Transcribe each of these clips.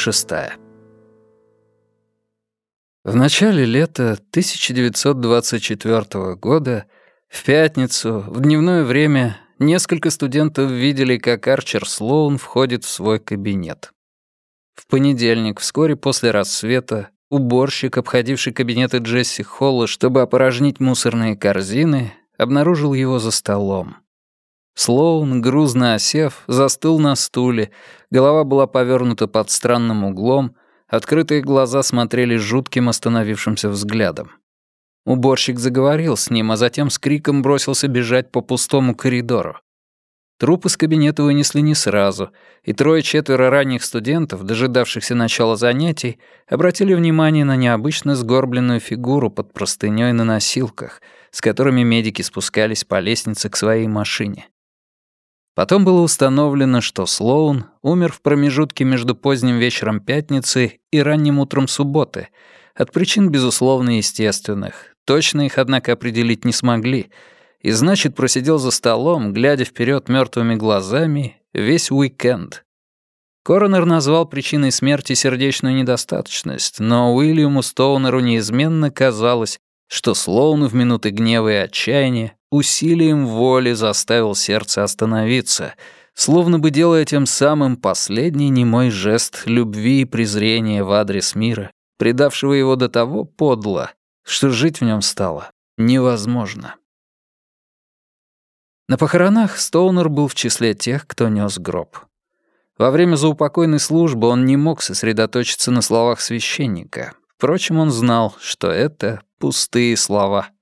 шестая. В начале лета 1924 года, в пятницу, в дневное время, несколько студентов видели, как Арчер Слоун входит в свой кабинет. В понедельник, вскоре после рассвета, уборщик, обходивший кабинеты Джесси Холла, чтобы опорожнить мусорные корзины, обнаружил его за столом. Слоун, грузно осев, застыл на стуле, голова была повернута под странным углом, Открытые глаза смотрели жутким остановившимся взглядом. Уборщик заговорил с ним, а затем с криком бросился бежать по пустому коридору. Труп из кабинета вынесли не сразу, и трое-четверо ранних студентов, дожидавшихся начала занятий, обратили внимание на необычно сгорбленную фигуру под простынёй на носилках, с которыми медики спускались по лестнице к своей машине. Потом было установлено, что Слоун умер в промежутке между поздним вечером пятницы и ранним утром субботы, от причин, безусловно, естественных. Точно их, однако, определить не смогли, и, значит, просидел за столом, глядя вперед мертвыми глазами, весь уикенд. Коронер назвал причиной смерти сердечную недостаточность, но Уильяму Стоунеру неизменно казалось, что Слоун в минуты гнева и отчаяния усилием воли заставил сердце остановиться, словно бы делая тем самым последний немой жест любви и презрения в адрес мира, предавшего его до того подло, что жить в нем стало невозможно. На похоронах Стоунер был в числе тех, кто нес гроб. Во время заупокойной службы он не мог сосредоточиться на словах священника. Впрочем, он знал, что это пустые слова —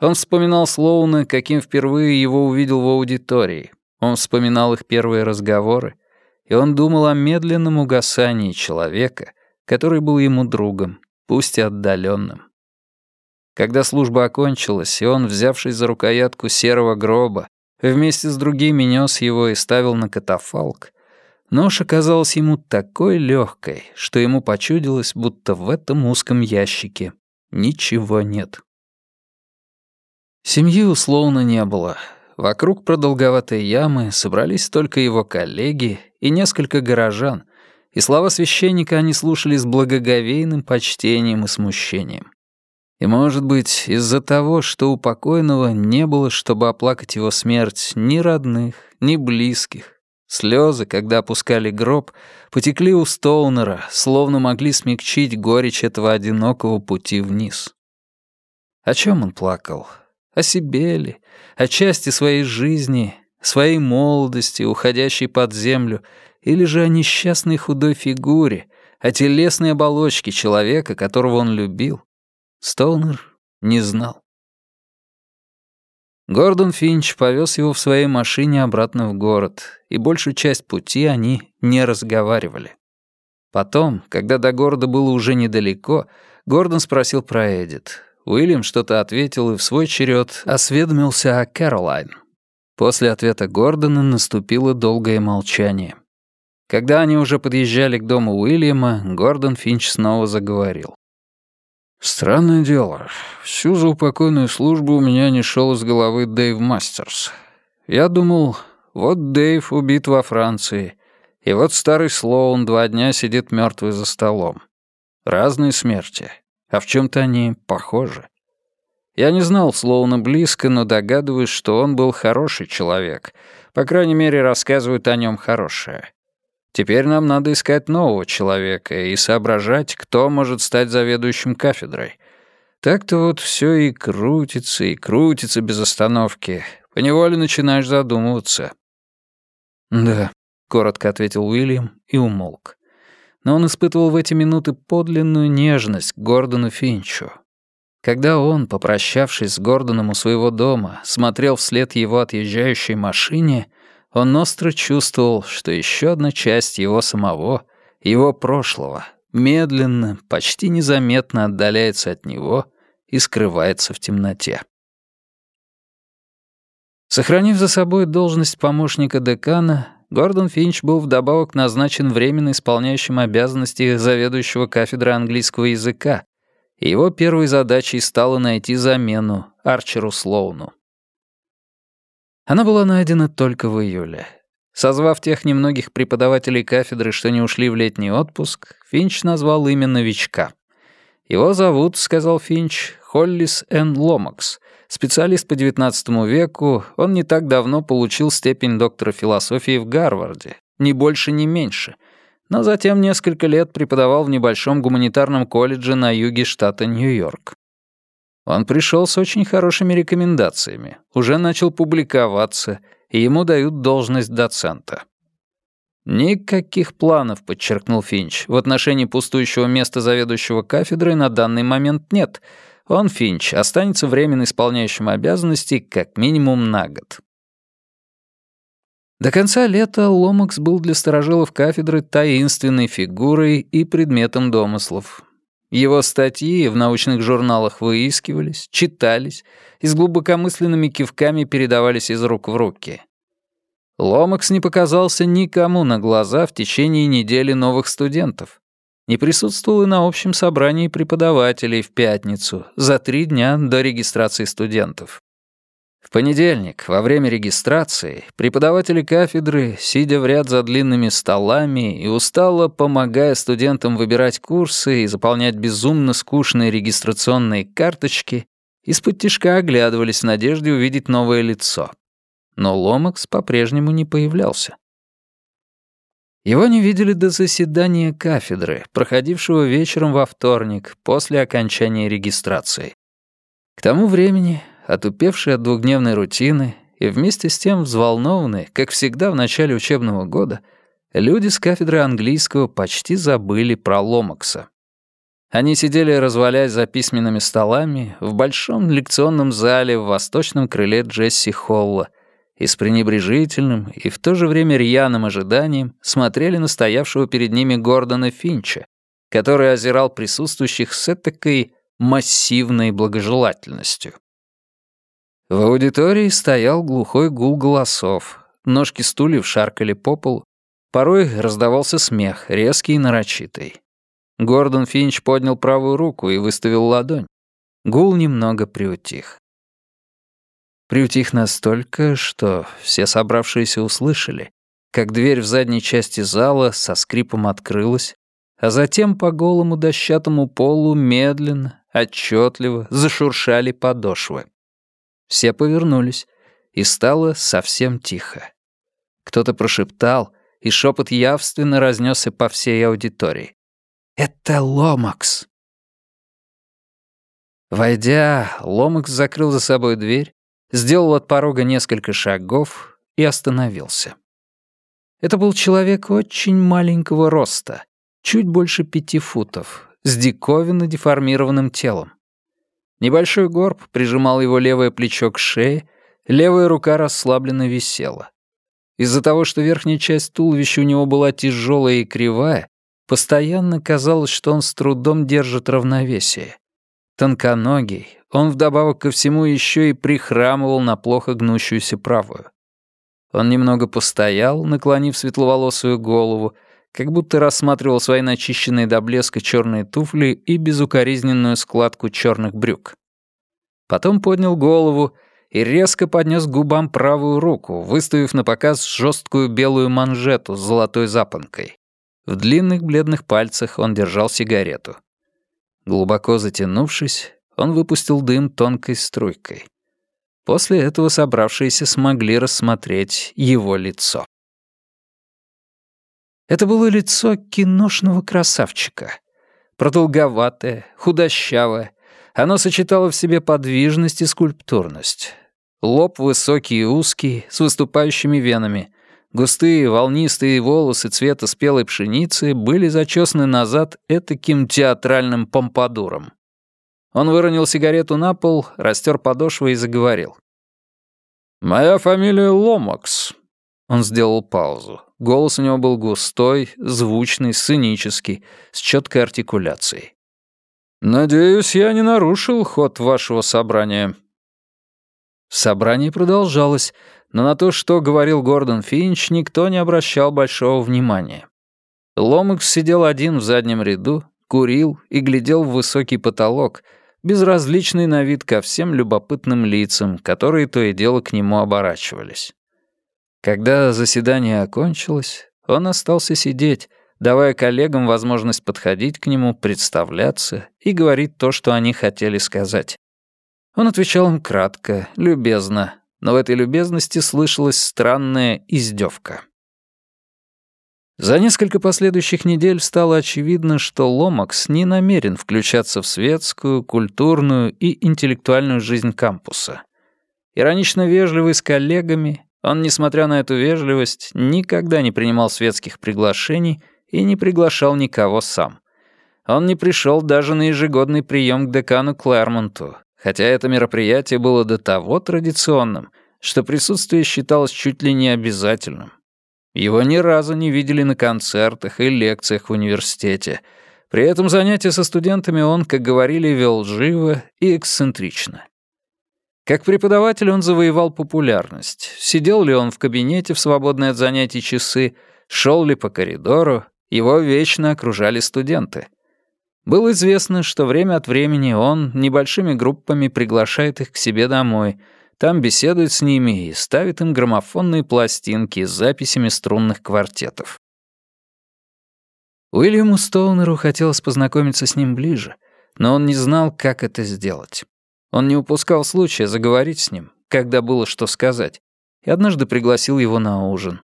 он вспоминал Слоуна, каким впервые его увидел в аудитории. Он вспоминал их первые разговоры, и он думал о медленном угасании человека, который был ему другом, пусть и отдаленным. Когда служба окончилась, и он, взявшись за рукоятку серого гроба, вместе с другими нес его и ставил на катафалк, нож оказалась ему такой легкой, что ему почудилось, будто в этом узком ящике ничего нет. Семьи условно не было. Вокруг продолговатой ямы собрались только его коллеги и несколько горожан, и слова священника они слушали с благоговейным почтением и смущением. И, может быть, из-за того, что у покойного не было, чтобы оплакать его смерть ни родных, ни близких, слезы, когда опускали гроб, потекли у Стоунера, словно могли смягчить горечь этого одинокого пути вниз. О чем он плакал? О себе ли? О части своей жизни, своей молодости, уходящей под землю, или же о несчастной худой фигуре, о телесной оболочке человека, которого он любил? Стоунер не знал. Гордон Финч повез его в своей машине обратно в город, и большую часть пути они не разговаривали. Потом, когда до города было уже недалеко, Гордон спросил про Эдит. Уильям что-то ответил и в свой черед осведомился о Кэролайн. После ответа Гордона наступило долгое молчание. Когда они уже подъезжали к дому Уильяма, Гордон Финч снова заговорил. «Странное дело. Всю заупокойную службу у меня не шел из головы Дэйв Мастерс. Я думал, вот Дэйв убит во Франции, и вот старый Слоун два дня сидит мертвый за столом. Разные смерти а в чем-то они похожи. Я не знал Слоуна близко, но догадываюсь, что он был хороший человек. По крайней мере, рассказывают о нем хорошее. Теперь нам надо искать нового человека и соображать, кто может стать заведующим кафедрой. Так-то вот все и крутится, и крутится без остановки. Поневоле начинаешь задумываться. «Да», — коротко ответил Уильям и умолк но он испытывал в эти минуты подлинную нежность к Гордону Финчу. Когда он, попрощавшись с Гордоном у своего дома, смотрел вслед его отъезжающей машине, он остро чувствовал, что еще одна часть его самого, его прошлого, медленно, почти незаметно отдаляется от него и скрывается в темноте. Сохранив за собой должность помощника декана, Гордон Финч был вдобавок назначен временно исполняющим обязанности заведующего кафедрой английского языка, и его первой задачей стало найти замену Арчеру Слоуну. Она была найдена только в июле. Созвав тех немногих преподавателей кафедры, что не ушли в летний отпуск, Финч назвал имя новичка. «Его зовут», — сказал Финч, — «Холлис Н. Ломакс. Специалист по XIX веку, он не так давно получил степень доктора философии в Гарварде, ни больше, ни меньше, но затем несколько лет преподавал в небольшом гуманитарном колледже на юге штата Нью-Йорк. Он пришел с очень хорошими рекомендациями, уже начал публиковаться — и ему дают должность доцента. «Никаких планов», — подчеркнул Финч, «в отношении пустующего места заведующего кафедрой на данный момент нет. Он, Финч, останется временно исполняющим обязанности как минимум на год». До конца лета Ломакс был для сторожилов кафедры таинственной фигурой и предметом домыслов. Его статьи в научных журналах выискивались, читались и с глубокомысленными кивками передавались из рук в руки. Ломакс не показался никому на глаза в течение недели новых студентов. Не присутствовал и на общем собрании преподавателей в пятницу, за три дня до регистрации студентов. В понедельник, во время регистрации, преподаватели кафедры, сидя в ряд за длинными столами и устало помогая студентам выбирать курсы и заполнять безумно скучные регистрационные карточки, из-под тишка оглядывались в надежде увидеть новое лицо. Но Ломакс по-прежнему не появлялся. Его не видели до заседания кафедры, проходившего вечером во вторник, после окончания регистрации. К тому времени отупевшие от двухдневной рутины и вместе с тем взволнованные, как всегда в начале учебного года, люди с кафедры английского почти забыли про Ломакса. Они сидели, развалясь за письменными столами, в большом лекционном зале в восточном крыле Джесси Холла и с пренебрежительным и в то же время рьяным ожиданием смотрели на стоявшего перед ними Гордона Финча, который озирал присутствующих с этакой массивной благожелательностью. В аудитории стоял глухой гул голосов. Ножки стульев шаркали по полу. Порой раздавался смех, резкий и нарочитый. Гордон Финч поднял правую руку и выставил ладонь. Гул немного приутих. Приутих настолько, что все собравшиеся услышали, как дверь в задней части зала со скрипом открылась, а затем по голому дощатому полу медленно, отчетливо зашуршали подошвы. Все повернулись, и стало совсем тихо. Кто-то прошептал, и шепот явственно разнесся по всей аудитории. «Это Ломакс!» Войдя, Ломакс закрыл за собой дверь, сделал от порога несколько шагов и остановился. Это был человек очень маленького роста, чуть больше пяти футов, с диковинно деформированным телом. Небольшой горб прижимал его левое плечо к шее, левая рука расслабленно висела. Из-за того, что верхняя часть туловища у него была тяжелая и кривая, постоянно казалось, что он с трудом держит равновесие. Тонконогий, он вдобавок ко всему еще и прихрамывал на плохо гнущуюся правую. Он немного постоял, наклонив светловолосую голову, как будто рассматривал свои начищенные до блеска черные туфли и безукоризненную складку черных брюк. Потом поднял голову и резко поднес к губам правую руку, выставив на показ жесткую белую манжету с золотой запонкой. В длинных бледных пальцах он держал сигарету. Глубоко затянувшись, он выпустил дым тонкой струйкой. После этого собравшиеся смогли рассмотреть его лицо. Это было лицо киношного красавчика. Продолговатое, худощавое. Оно сочетало в себе подвижность и скульптурность. Лоб высокий и узкий, с выступающими венами. Густые волнистые волосы цвета спелой пшеницы были зачесаны назад этаким театральным помпадуром. Он выронил сигарету на пол, растер подошвы и заговорил. «Моя фамилия Ломакс». Он сделал паузу. Голос у него был густой, звучный, сценический, с четкой артикуляцией. «Надеюсь, я не нарушил ход вашего собрания». Собрание продолжалось, но на то, что говорил Гордон Финч, никто не обращал большого внимания. Ломакс сидел один в заднем ряду, курил и глядел в высокий потолок, безразличный на вид ко всем любопытным лицам, которые то и дело к нему оборачивались. Когда заседание окончилось, он остался сидеть, давая коллегам возможность подходить к нему, представляться и говорить то, что они хотели сказать. Он отвечал им кратко, любезно, но в этой любезности слышалась странная издевка. За несколько последующих недель стало очевидно, что Ломакс не намерен включаться в светскую, культурную и интеллектуальную жизнь кампуса. Иронично вежливый с коллегами, он, несмотря на эту вежливость, никогда не принимал светских приглашений и не приглашал никого сам. Он не пришел даже на ежегодный прием к декану Клэрмонту, хотя это мероприятие было до того традиционным, что присутствие считалось чуть ли не обязательным. Его ни разу не видели на концертах и лекциях в университете. При этом занятия со студентами он, как говорили, вел живо и эксцентрично. Как преподаватель он завоевал популярность. Сидел ли он в кабинете в свободные от занятий часы, шел ли по коридору, его вечно окружали студенты. Было известно, что время от времени он небольшими группами приглашает их к себе домой, там беседует с ними и ставит им граммофонные пластинки с записями струнных квартетов. Уильяму Стоунеру хотелось познакомиться с ним ближе, но он не знал, как это сделать. Он не упускал случая заговорить с ним, когда было что сказать, и однажды пригласил его на ужин.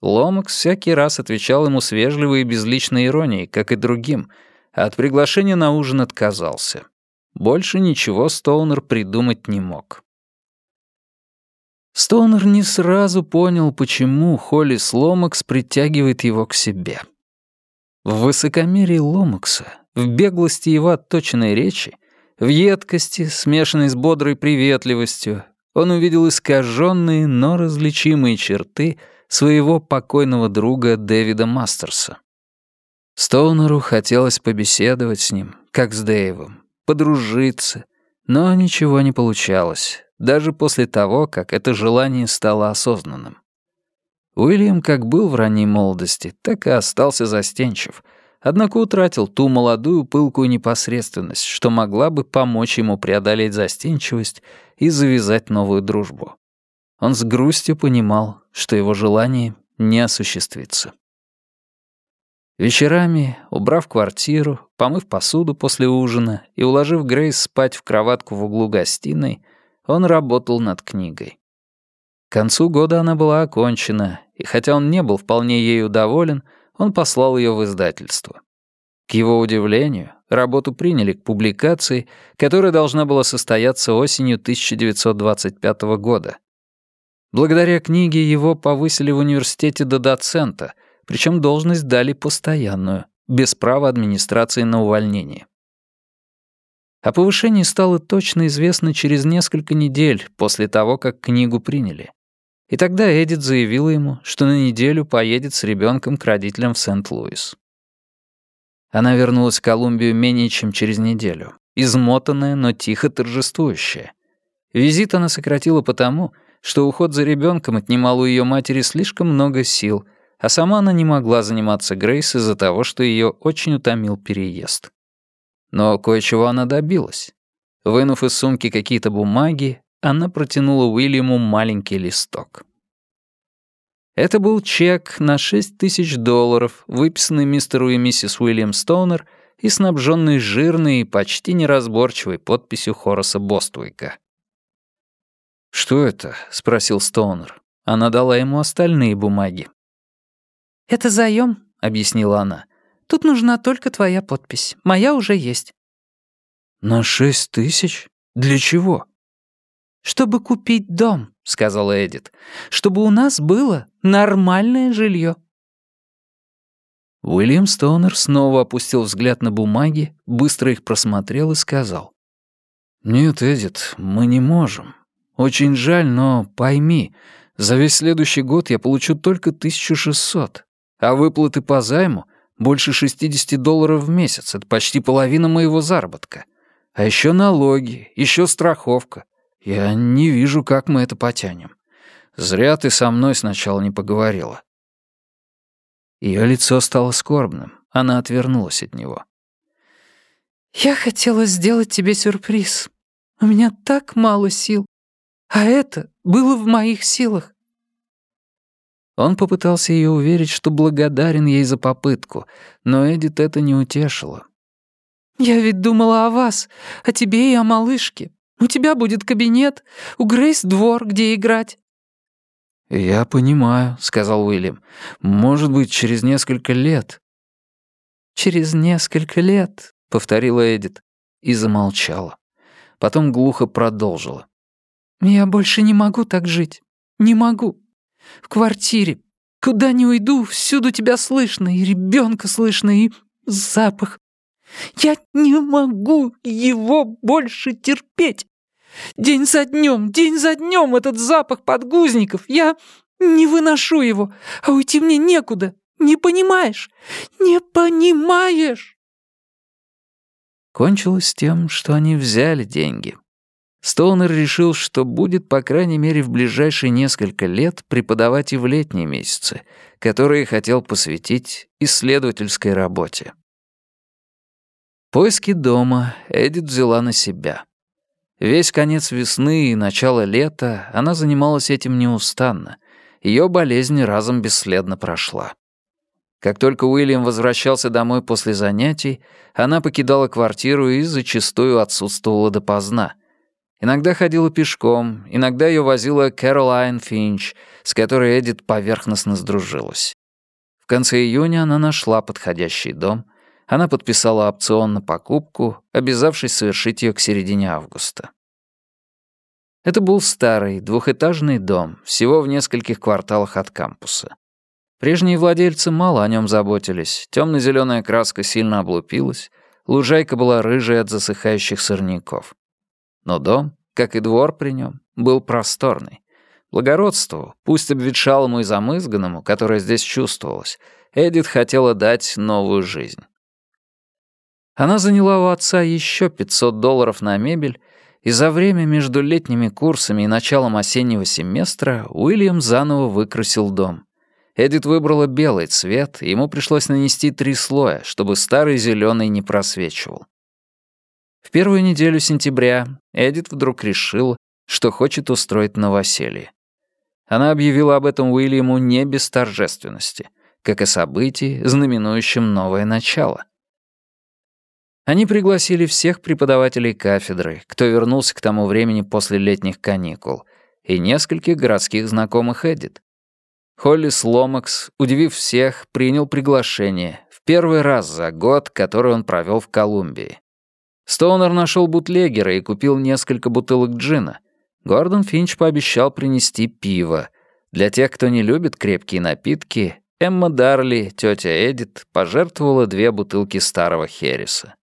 Ломакс всякий раз отвечал ему с вежливой и безличной иронией, как и другим, а от приглашения на ужин отказался. Больше ничего Стоунер придумать не мог. Стоунер не сразу понял, почему Холли Ломакс притягивает его к себе. В высокомерии Ломакса, в беглости его отточенной речи в едкости, смешанной с бодрой приветливостью, он увидел искаженные, но различимые черты своего покойного друга Дэвида Мастерса. Стоунеру хотелось побеседовать с ним, как с Дэйвом, подружиться, но ничего не получалось, даже после того, как это желание стало осознанным. Уильям как был в ранней молодости, так и остался застенчив — однако утратил ту молодую пылкую непосредственность, что могла бы помочь ему преодолеть застенчивость и завязать новую дружбу. Он с грустью понимал, что его желание не осуществится. Вечерами, убрав квартиру, помыв посуду после ужина и уложив Грейс спать в кроватку в углу гостиной, он работал над книгой. К концу года она была окончена, и хотя он не был вполне ею доволен, он послал ее в издательство. К его удивлению, работу приняли к публикации, которая должна была состояться осенью 1925 года. Благодаря книге его повысили в университете до доцента, причем должность дали постоянную, без права администрации на увольнение. О повышении стало точно известно через несколько недель после того, как книгу приняли. И тогда Эдит заявила ему, что на неделю поедет с ребенком к родителям в Сент-Луис. Она вернулась в Колумбию менее чем через неделю, измотанная, но тихо торжествующая. Визит она сократила потому, что уход за ребенком отнимал у ее матери слишком много сил, а сама она не могла заниматься Грейс из-за того, что ее очень утомил переезд. Но кое-чего она добилась. Вынув из сумки какие-то бумаги, она протянула Уильяму маленький листок. Это был чек на 6 тысяч долларов, выписанный мистеру и миссис Уильям Стоунер и снабженный жирной и почти неразборчивой подписью Хораса Боствейка. «Что это?» — спросил Стоунер. Она дала ему остальные бумаги. «Это заем», — объяснила она. «Тут нужна только твоя подпись. Моя уже есть». «На шесть тысяч? Для чего?» «Чтобы купить дом», — сказала Эдит. «Чтобы у нас было нормальное жилье». Уильям Стоунер снова опустил взгляд на бумаги, быстро их просмотрел и сказал. «Нет, Эдит, мы не можем. Очень жаль, но пойми, за весь следующий год я получу только 1600, а выплаты по займу — больше 60 долларов в месяц. Это почти половина моего заработка. А еще налоги, еще страховка. Я не вижу, как мы это потянем. Зря ты со мной сначала не поговорила». Ее лицо стало скорбным. Она отвернулась от него. «Я хотела сделать тебе сюрприз. У меня так мало сил. А это было в моих силах». Он попытался ее уверить, что благодарен ей за попытку, но Эдит это не утешило. «Я ведь думала о вас, о тебе и о малышке. У тебя будет кабинет, у Грейс двор, где играть». «Я понимаю», — сказал Уильям. «Может быть, через несколько лет». «Через несколько лет», — повторила Эдит и замолчала. Потом глухо продолжила. «Я больше не могу так жить. Не могу. В квартире. Куда ни уйду, всюду тебя слышно, и ребенка слышно, и запах. Я не могу его больше терпеть. День за днем, день за днем этот запах подгузников. Я не выношу его, а уйти мне некуда. Не понимаешь? Не понимаешь!» Кончилось тем, что они взяли деньги. Стоунер решил, что будет, по крайней мере, в ближайшие несколько лет преподавать и в летние месяцы, которые хотел посвятить исследовательской работе. Поиски дома Эдит взяла на себя. Весь конец весны и начало лета она занималась этим неустанно. Ее болезнь разом бесследно прошла. Как только Уильям возвращался домой после занятий, она покидала квартиру и зачастую отсутствовала допоздна — Иногда ходила пешком, иногда ее возила Кэролайн Финч, с которой Эдит поверхностно сдружилась. В конце июня она нашла подходящий дом. Она подписала опцион на покупку, обязавшись совершить ее к середине августа. Это был старый, двухэтажный дом, всего в нескольких кварталах от кампуса. Прежние владельцы мало о нем заботились, темно-зеленая краска сильно облупилась, лужайка была рыжей от засыхающих сорняков. Но дом, как и двор при нем, был просторный. Благородству, пусть обветшалому и замызганному, которое здесь чувствовалось, Эдит хотела дать новую жизнь. Она заняла у отца еще 500 долларов на мебель, и за время между летними курсами и началом осеннего семестра Уильям заново выкрасил дом. Эдит выбрала белый цвет, ему пришлось нанести три слоя, чтобы старый зеленый не просвечивал. В первую неделю сентября Эдит вдруг решила, что хочет устроить новоселье. Она объявила об этом Уильяму не без торжественности, как о событии, знаменующем новое начало. Они пригласили всех преподавателей кафедры, кто вернулся к тому времени после летних каникул, и нескольких городских знакомых Эдит. Холли Сломакс, удивив всех, принял приглашение в первый раз за год, который он провел в Колумбии. Стоунер нашел бутлегера и купил несколько бутылок джина. Гордон Финч пообещал принести пиво. Для тех, кто не любит крепкие напитки, Эмма Дарли, тетя Эдит, пожертвовала две бутылки старого Хереса.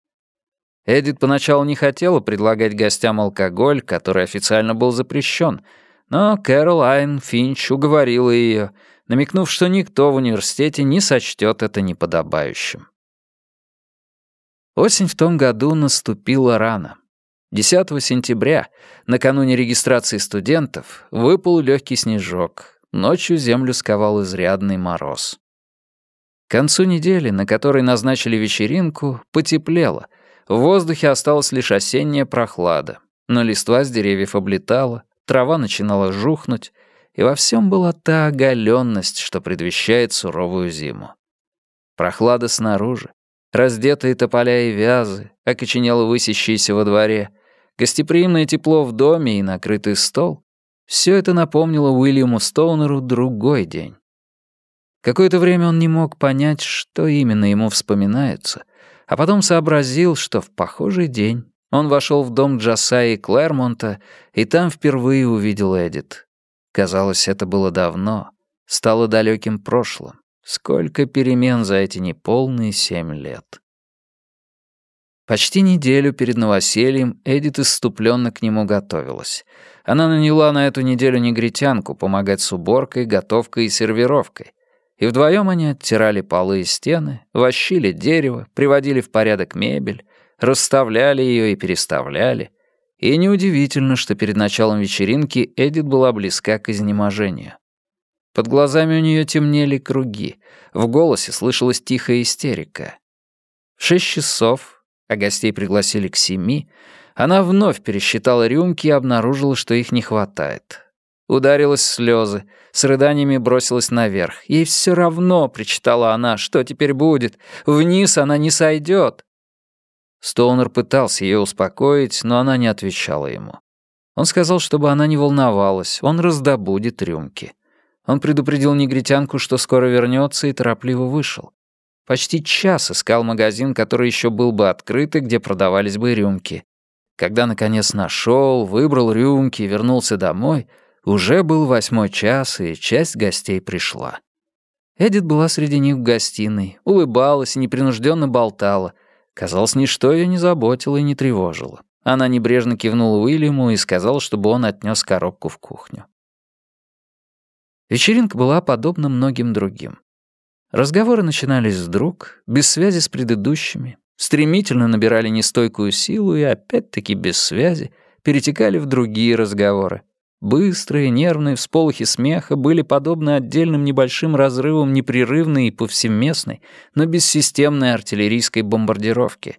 Эдит поначалу не хотела предлагать гостям алкоголь, который официально был запрещен, но Кэролайн Финч уговорила ее, намекнув, что никто в университете не сочтет это неподобающим. Осень в том году наступила рано. 10 сентября, накануне регистрации студентов, выпал легкий снежок. Ночью землю сковал изрядный мороз. К концу недели, на которой назначили вечеринку, потеплело. В воздухе осталась лишь осенняя прохлада. Но листва с деревьев облетала, трава начинала жухнуть, и во всем была та оголенность, что предвещает суровую зиму. Прохлада снаружи, Раздетые тополя и вязы, окоченело высящиеся во дворе, гостеприимное тепло в доме и накрытый стол — все это напомнило Уильяму Стоунеру другой день. Какое-то время он не мог понять, что именно ему вспоминается, а потом сообразил, что в похожий день он вошел в дом Джасаи Клэрмонта и там впервые увидел Эдит. Казалось, это было давно, стало далеким прошлым. Сколько перемен за эти неполные семь лет. Почти неделю перед новосельем Эдит исступленно к нему готовилась. Она наняла на эту неделю негритянку помогать с уборкой, готовкой и сервировкой. И вдвоем они оттирали полы и стены, вощили дерево, приводили в порядок мебель, расставляли ее и переставляли. И неудивительно, что перед началом вечеринки Эдит была близка к изнеможению. Под глазами у нее темнели круги, в голосе слышалась тихая истерика. В шесть часов, а гостей пригласили к семи, она вновь пересчитала рюмки и обнаружила, что их не хватает. Ударилась слезы, с рыданиями бросилась наверх. Ей все равно, причитала она, что теперь будет. Вниз она не сойдет. Стоунер пытался ее успокоить, но она не отвечала ему. Он сказал, чтобы она не волновалась, он раздобудет рюмки. Он предупредил негритянку, что скоро вернется, и торопливо вышел. Почти час искал магазин, который еще был бы открыт и где продавались бы рюмки. Когда, наконец, нашел, выбрал рюмки и вернулся домой, уже был восьмой час, и часть гостей пришла. Эдит была среди них в гостиной, улыбалась и непринужденно болтала. Казалось, ничто ее не заботило и не тревожило. Она небрежно кивнула Уильяму и сказала, чтобы он отнес коробку в кухню. Вечеринка была подобна многим другим. Разговоры начинались вдруг, без связи с предыдущими, стремительно набирали нестойкую силу и опять-таки без связи перетекали в другие разговоры. Быстрые, нервные всполохи смеха были подобны отдельным небольшим разрывам непрерывной и повсеместной, но бессистемной артиллерийской бомбардировки.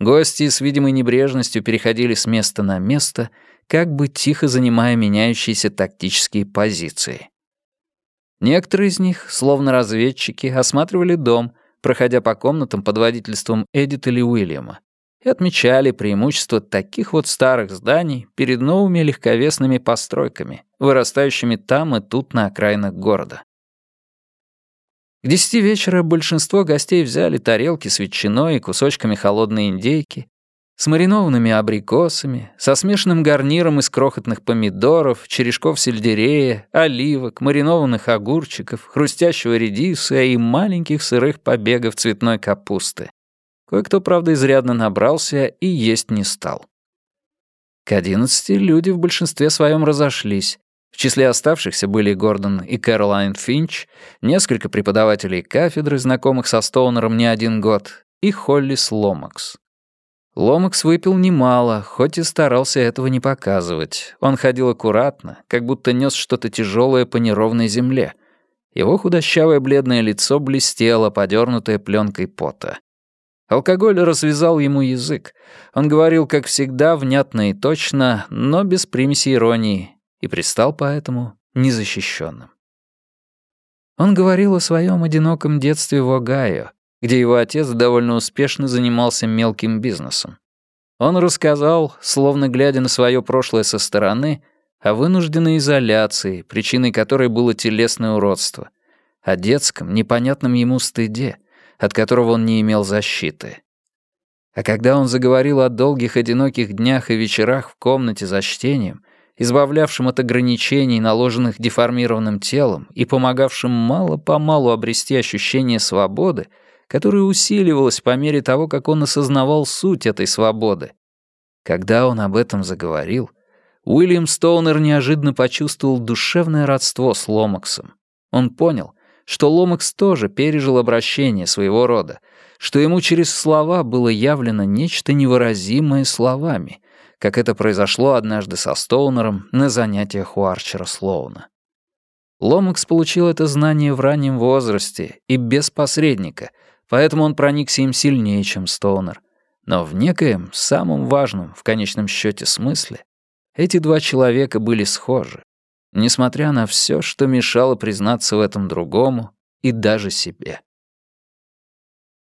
Гости с видимой небрежностью переходили с места на место, как бы тихо занимая меняющиеся тактические позиции. Некоторые из них, словно разведчики, осматривали дом, проходя по комнатам под водительством Эдит или Уильяма, и отмечали преимущество таких вот старых зданий перед новыми легковесными постройками, вырастающими там и тут на окраинах города. К десяти вечера большинство гостей взяли тарелки с ветчиной и кусочками холодной индейки, с маринованными абрикосами, со смешанным гарниром из крохотных помидоров, черешков сельдерея, оливок, маринованных огурчиков, хрустящего редиса и маленьких сырых побегов цветной капусты. Кое-кто, правда, изрядно набрался и есть не стал. К одиннадцати люди в большинстве своем разошлись. В числе оставшихся были Гордон и Кэролайн Финч, несколько преподавателей кафедры, знакомых со Стоунером не один год, и Холли Сломакс. Ломакс выпил немало, хоть и старался этого не показывать. Он ходил аккуратно, как будто нес что-то тяжелое по неровной земле. Его худощавое бледное лицо блестело, подернутое пленкой пота. Алкоголь развязал ему язык. Он говорил, как всегда, внятно и точно, но без примеси иронии, и пристал поэтому незащищенным. Он говорил о своем одиноком детстве в Огайо, где его отец довольно успешно занимался мелким бизнесом. Он рассказал, словно глядя на свое прошлое со стороны, о вынужденной изоляции, причиной которой было телесное уродство, о детском, непонятном ему стыде, от которого он не имел защиты. А когда он заговорил о долгих одиноких днях и вечерах в комнате за чтением, избавлявшим от ограничений, наложенных деформированным телом и помогавшим мало-помалу обрести ощущение свободы, которая усиливалась по мере того, как он осознавал суть этой свободы. Когда он об этом заговорил, Уильям Стоунер неожиданно почувствовал душевное родство с Ломаксом. Он понял, что Ломакс тоже пережил обращение своего рода, что ему через слова было явлено нечто невыразимое словами, как это произошло однажды со Стоунером на занятиях у Арчера Слоуна. Ломакс получил это знание в раннем возрасте и без посредника, поэтому он проникся им сильнее, чем Стоунер. Но в некоем, самом важном, в конечном счете смысле, эти два человека были схожи, несмотря на все, что мешало признаться в этом другому и даже себе.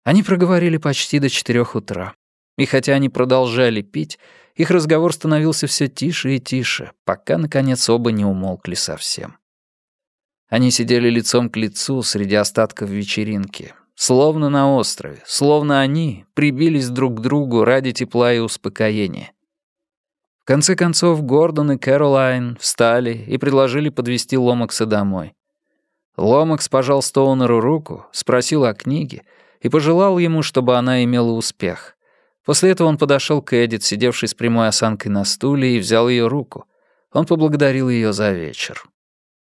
Они проговорили почти до четырех утра. И хотя они продолжали пить, их разговор становился все тише и тише, пока, наконец, оба не умолкли совсем. Они сидели лицом к лицу среди остатков вечеринки, Словно на острове, словно они прибились друг к другу ради тепла и успокоения. В конце концов, Гордон и Кэролайн встали и предложили подвести Ломакса домой. Ломакс пожал Стоунеру руку, спросил о книге и пожелал ему, чтобы она имела успех. После этого он подошел к Эдит, сидевшей с прямой осанкой на стуле, и взял ее руку. Он поблагодарил ее за вечер.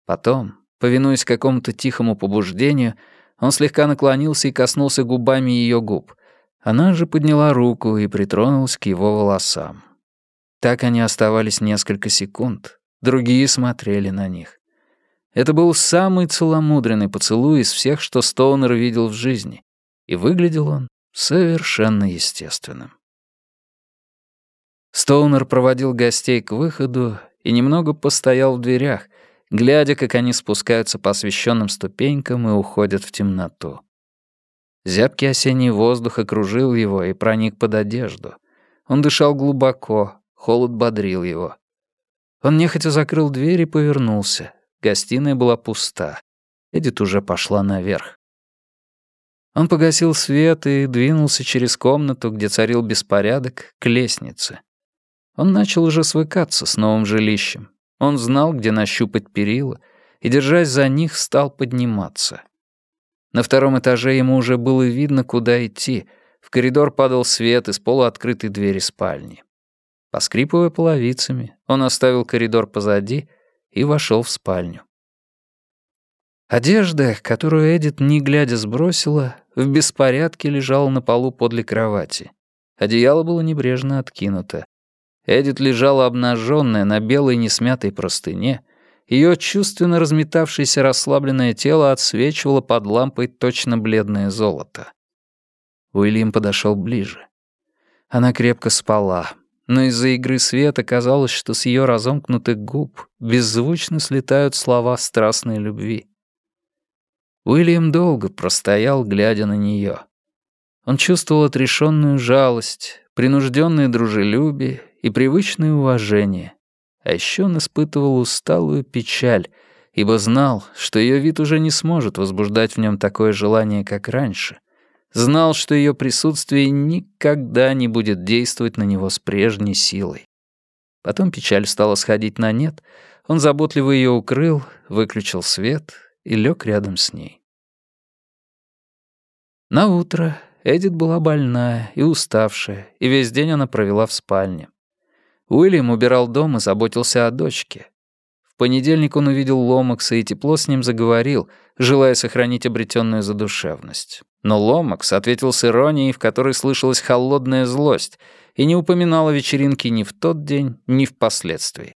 Потом, повинуясь какому-то тихому побуждению, он слегка наклонился и коснулся губами ее губ. Она же подняла руку и притронулась к его волосам. Так они оставались несколько секунд. Другие смотрели на них. Это был самый целомудренный поцелуй из всех, что Стоунер видел в жизни. И выглядел он совершенно естественным. Стоунер проводил гостей к выходу и немного постоял в дверях — глядя, как они спускаются по освещенным ступенькам и уходят в темноту. Зябкий осенний воздух окружил его и проник под одежду. Он дышал глубоко, холод бодрил его. Он нехотя закрыл дверь и повернулся. Гостиная была пуста. Эдит уже пошла наверх. Он погасил свет и двинулся через комнату, где царил беспорядок, к лестнице. Он начал уже свыкаться с новым жилищем. Он знал, где нащупать перила, и, держась за них, стал подниматься. На втором этаже ему уже было видно, куда идти. В коридор падал свет из полуоткрытой двери спальни. Поскрипывая половицами, он оставил коридор позади и вошел в спальню. Одежда, которую Эдит, не глядя, сбросила, в беспорядке лежала на полу подле кровати. Одеяло было небрежно откинуто. Эдит лежала обнаженная на белой несмятой простыне. Ее чувственно разметавшееся расслабленное тело отсвечивало под лампой точно бледное золото. Уильям подошел ближе. Она крепко спала, но из-за игры света казалось, что с ее разомкнутых губ беззвучно слетают слова страстной любви. Уильям долго простоял, глядя на нее. Он чувствовал отрешенную жалость, принужденное дружелюбие и привычное уважение. А еще он испытывал усталую печаль, ибо знал, что ее вид уже не сможет возбуждать в нем такое желание, как раньше — Знал, что ее присутствие никогда не будет действовать на него с прежней силой. Потом печаль стала сходить на нет, он заботливо ее укрыл, выключил свет и лег рядом с ней. На утро Эдит была больная и уставшая, и весь день она провела в спальне. Уильям убирал дом и заботился о дочке. В понедельник он увидел Ломакса и тепло с ним заговорил, желая сохранить обретенную задушевность. Но Ломакс ответил с иронией, в которой слышалась холодная злость, и не упоминал о вечеринке ни в тот день, ни впоследствии.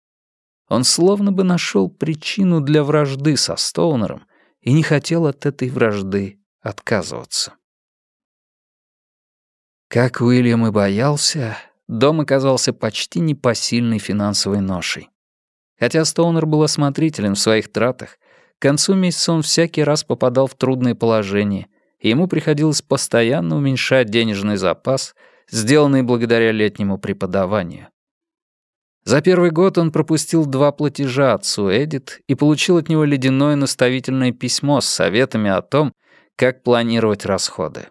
Он словно бы нашел причину для вражды со Стоунером и не хотел от этой вражды отказываться. Как Уильям и боялся, дом оказался почти непосильной финансовой ношей. Хотя Стоунер был осмотрителен в своих тратах, к концу месяца он всякий раз попадал в трудное положение, и ему приходилось постоянно уменьшать денежный запас, сделанный благодаря летнему преподаванию. За первый год он пропустил два платежа отцу Эдит и получил от него ледяное наставительное письмо с советами о том, как планировать расходы.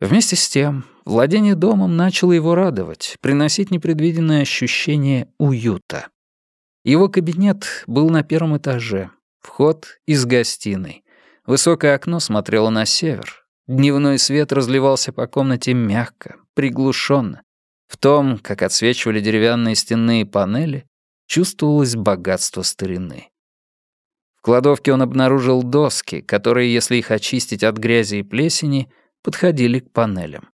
Вместе с тем, владение домом начало его радовать, приносить непредвиденное ощущение уюта. Его кабинет был на первом этаже, вход из гостиной. Высокое окно смотрело на север. Дневной свет разливался по комнате мягко, приглушенно. В том, как отсвечивали деревянные стенные панели, чувствовалось богатство старины. В кладовке он обнаружил доски, которые, если их очистить от грязи и плесени, подходили к панелям.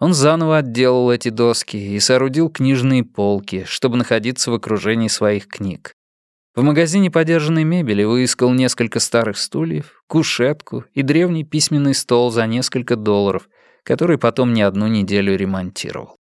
Он заново отделал эти доски и соорудил книжные полки, чтобы находиться в окружении своих книг. В магазине подержанной мебели выискал несколько старых стульев, кушетку и древний письменный стол за несколько долларов, который потом не одну неделю ремонтировал.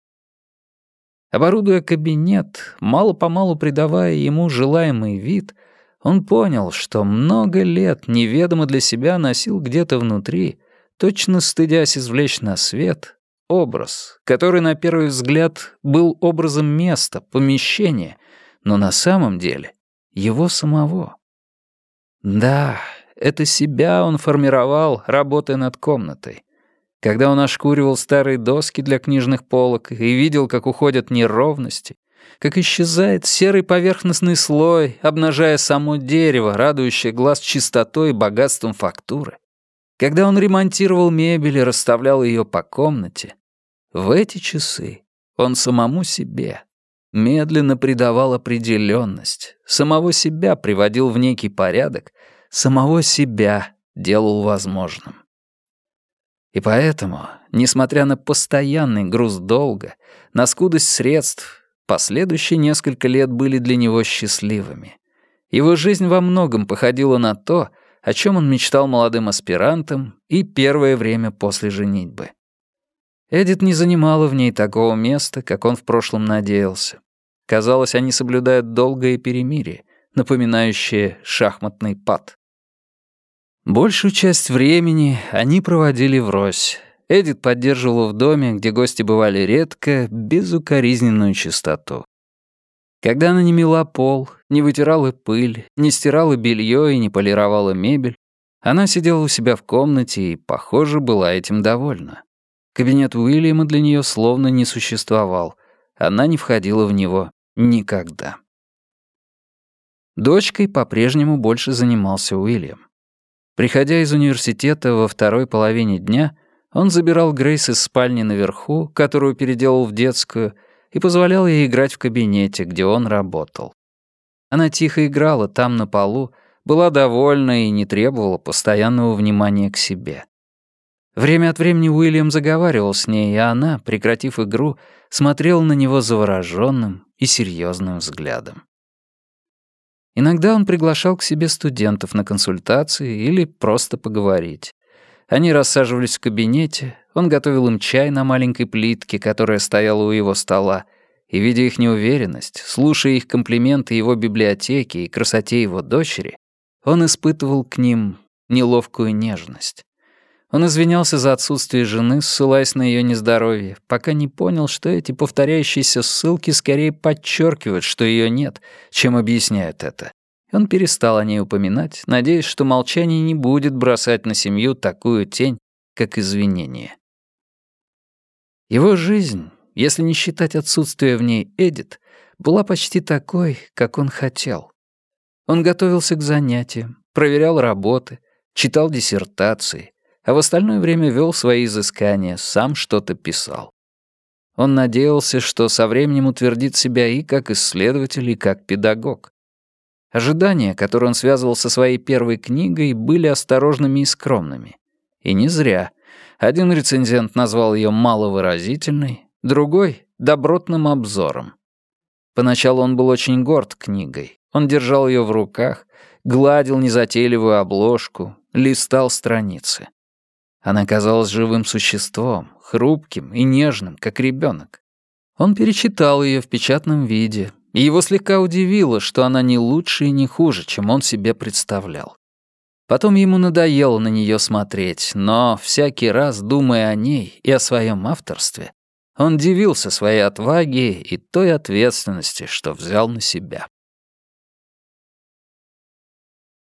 Оборудуя кабинет, мало-помалу придавая ему желаемый вид, он понял, что много лет неведомо для себя носил где-то внутри, точно стыдясь извлечь на свет, образ, который на первый взгляд был образом места, помещения, но на самом деле его самого. Да, это себя он формировал, работая над комнатой. Когда он ошкуривал старые доски для книжных полок и видел, как уходят неровности, как исчезает серый поверхностный слой, обнажая само дерево, радующее глаз чистотой и богатством фактуры, когда он ремонтировал мебель и расставлял ее по комнате, в эти часы он самому себе медленно придавал определенность, самого себя приводил в некий порядок, самого себя делал возможным. И поэтому, несмотря на постоянный груз долга, на скудость средств, последующие несколько лет были для него счастливыми. Его жизнь во многом походила на то, о чем он мечтал молодым аспирантом и первое время после женитьбы. Эдит не занимала в ней такого места, как он в прошлом надеялся. Казалось, они соблюдают долгое перемирие, напоминающее шахматный пад. Большую часть времени они проводили врозь. Эдит поддерживала в доме, где гости бывали редко, безукоризненную чистоту. Когда она не мела пол, не вытирала пыль, не стирала белье и не полировала мебель, она сидела у себя в комнате и, похоже, была этим довольна. Кабинет Уильяма для нее словно не существовал. Она не входила в него никогда. Дочкой по-прежнему больше занимался Уильям. Приходя из университета во второй половине дня, он забирал Грейс из спальни наверху, которую переделал в детскую, и позволял ей играть в кабинете, где он работал. Она тихо играла там на полу, была довольна и не требовала постоянного внимания к себе. Время от времени Уильям заговаривал с ней, и она, прекратив игру, смотрела на него завороженным и серьезным взглядом. Иногда он приглашал к себе студентов на консультации или просто поговорить. Они рассаживались в кабинете, он готовил им чай на маленькой плитке, которая стояла у его стола, и, видя их неуверенность, слушая их комплименты его библиотеки и красоте его дочери, он испытывал к ним неловкую нежность. Он извинялся за отсутствие жены, ссылаясь на ее нездоровье, пока не понял, что эти повторяющиеся ссылки скорее подчеркивают, что ее нет, чем объясняют это. Он перестал о ней упоминать, надеясь, что молчание не будет бросать на семью такую тень, как извинение. Его жизнь, если не считать отсутствие в ней Эдит, была почти такой, как он хотел. Он готовился к занятиям, проверял работы, читал диссертации, а в остальное время вел свои изыскания, сам что-то писал. Он надеялся, что со временем утвердит себя и как исследователь, и как педагог. Ожидания, которые он связывал со своей первой книгой, были осторожными и скромными. И не зря. Один рецензент назвал ее маловыразительной, другой — добротным обзором. Поначалу он был очень горд книгой. Он держал ее в руках, гладил незатейливую обложку, листал страницы. Она казалась живым существом, хрупким и нежным, как ребенок. Он перечитал ее в печатном виде, и его слегка удивило, что она не лучше и не хуже, чем он себе представлял. Потом ему надоело на нее смотреть, но всякий раз, думая о ней и о своем авторстве, он дивился своей отваге и той ответственности, что взял на себя.